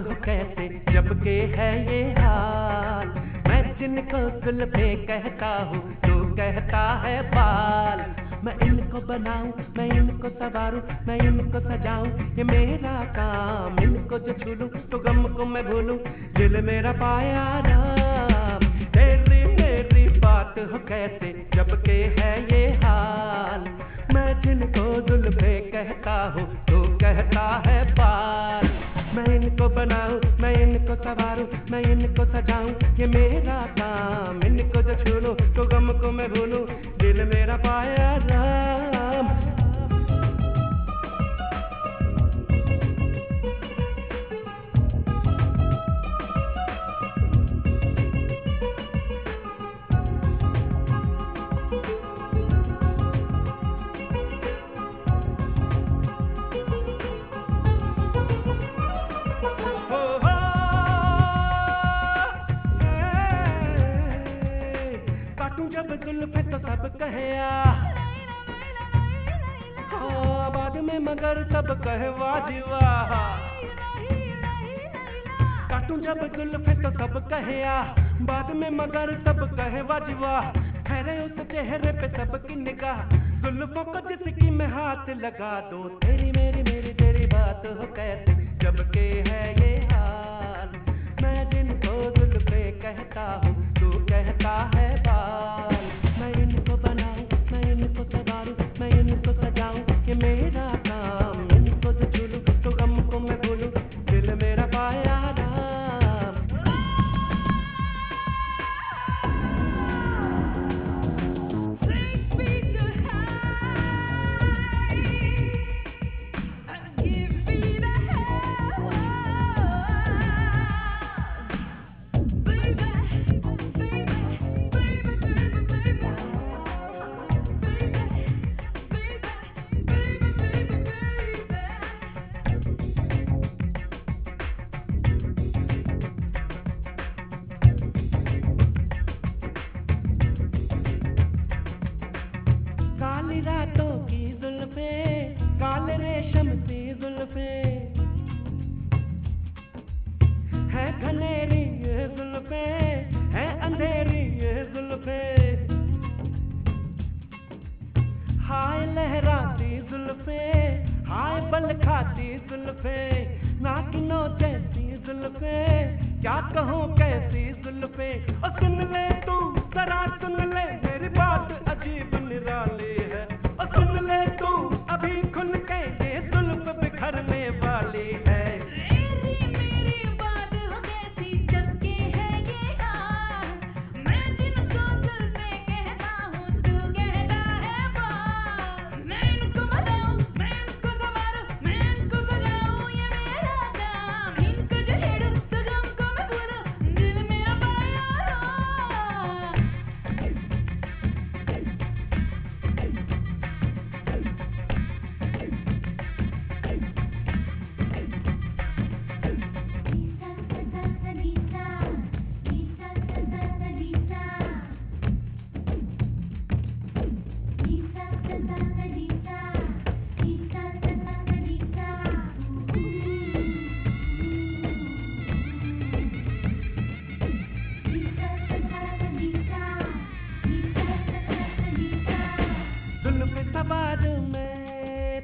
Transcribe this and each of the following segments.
हो कैसे जब के है ये हाल। मैं जिनको जुल्फे कहता हूँ तो कहता है बाल। मैं इनको बनाऊँ, मैं इनको सवारूं, मैं इनको सजाऊं, ये मेरा काम। इनको जो छू लूँ तो गम को मैं भूलूं, दिल मेरा पाया राम तेरी मेरी बात हो कैसे जब के है ये हाल। मैं जिनको जुल्फे कहता हूँ तो कहता है बाल। मैं इनको बनाऊँ, मैं इनको सवारूं, मैं इनको सजाऊं, ये मेरा काम। इनको जो छू लूँ तो गम को मैं भूलूं दिल मेरा पाया राम काटूं जब जुल्फे तो सब कहे हाँ, बाद में मगर सब कहे वाह काटूं जब जुल्फे तो सब कहे बाद में मगर सब कहे वाह ठहरे उस चेहरे पे सबकी निगाह। जुल्फों को जिसकी मैं हाथ लगा दो। तेरी मेरी मेरी तेरी बात हो कैसे जब के है ये हाल। मैं जिनको जुल्फे कहता हूँ तू कहता है बल खाती जुल्फे नाकिनो जैसी जुल्फे। क्या कहूँ कैसी जुल्फे?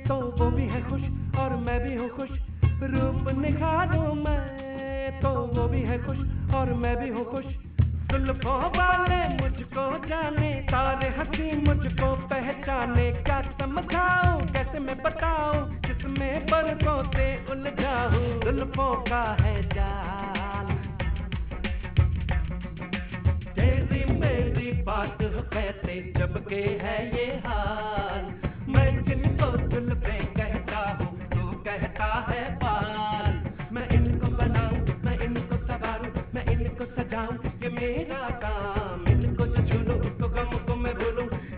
तो वो भी है खुश और मैं भी हूँ खुश। रूप निखारूं मैं तो वो भी है खुश और मैं भी हूँ खुश। जुल्फों वाले मुझको जाने, तारे हँसी मुझको पहचाने। क्या समझाऊं, कैसे मैं बताऊँ जिसमें बरसों से उलझाऊं। जुल्फों का है जाल। तेरी मेरी बात हो कैसे जब के है ये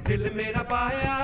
दिल मेरा पाया